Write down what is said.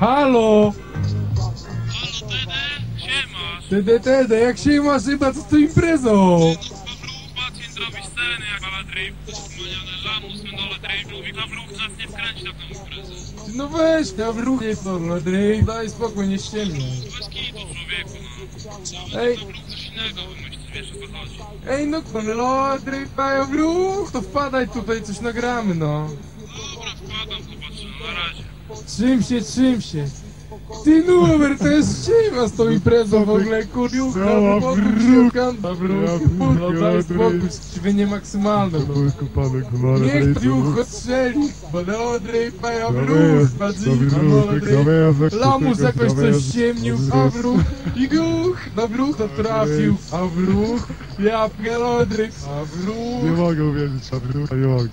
Halo! Halo, Tede? Siemasz. Tede, tede, jak się masz chyba, co z tą imprezą? Nie. No weź, ja w ruchie porno, Drej, daj spokój, nie ściemniaj. Bez kitu, człowieku, no. Ej, Pawluch coś innego wymyślić, wiesz o co chodzi. ej, no, no, Drej, dają w ruch, to wpadaj tutaj, coś nagramy, no. Dobra, wpadam, zobaczymy, na razie. Czym się, czym się? Ty numer, to jest ściema z tą imprezą w ogóle, no daj Drej. spokój, skrzywienie maksymalne, no. Niech triucho strzeli, bo no, Drej, paja w ruch, Dobry badzi, ruch, Drej, dobry Lamus jakoś coś ściemnił, a w ruch, i gruch, na bruch to trafił, a w ruch, ja pierdolę, a w Nie mogę uwierzyć, a wróg, nie mogę.